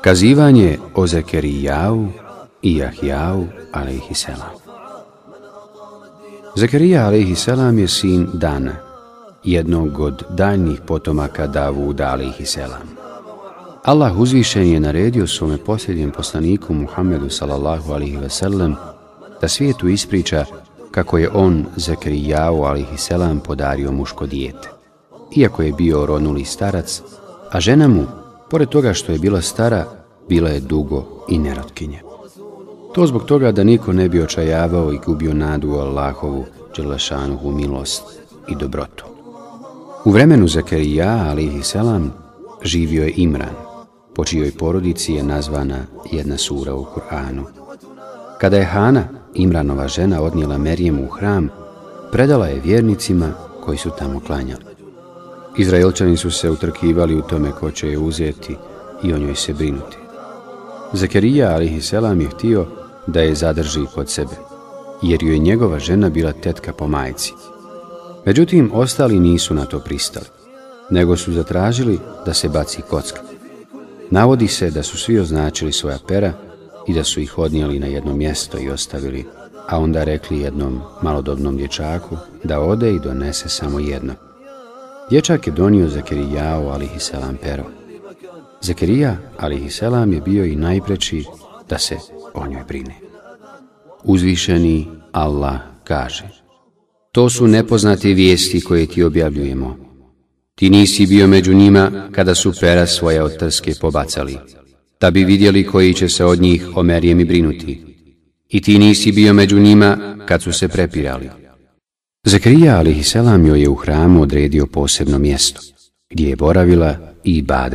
Kazivanje o Zekerijavu i Jahjavu, alaihisselam. Zekerija, alaihisselam, je sin Dana, jednog od daljnih potomaka Davuda, alaihisselam. Allah uzvišen je naredio svome posljednjem poslaniku Muhammedu, sallallahu alaihi veselem, da svijetu ispriča kako je on Zekerijavu, alaihisselam, podario muško dijete. Iako je bio ronuli starac, a žena mu, pored toga što je bila stara, bila je dugo i nerotkinje. To zbog toga da niko ne bi očajavao i gubio nadu Allahovu, Đelešanuhu, milost i dobrotu. U vremenu Zakarija, alihi selam, živio je Imran, po čijoj porodici je nazvana jedna sura u Kur'anu. Kada je Hana, Imranova žena, odnijela Merijemu u hram, predala je vjernicima koji su tamo klanjali. Izraelčani su se utrkivali u tome ko će je uzeti i o njoj se brinuti. Zakarija, alihi je htio da je zadrži kod sebe, jer joj je njegova žena bila tetka po majci. Međutim, ostali nisu na to pristali, nego su zatražili da se baci kocka. Navodi se da su svi označili svoja pera i da su ih odnijeli na jedno mjesto i ostavili, a onda rekli jednom malodobnom dječaku da ode i donese samo jedno. Dječak je donio Zakirijao alihiselam, pero. Zakerija, alihiselam, je bio i najpreći da se o njoj brine. Uzvišeni Allah kaže To su nepoznate vijesti koje ti objavljujemo. Ti nisi bio među njima kada su pera svoje od trske pobacali, da bi vidjeli koji će se od njih o i brinuti. I ti nisi bio među njima kad su se prepirali. Zakarija, alihiselam, joj je u hramu odredio posebno mjesto, gdje je boravila i bade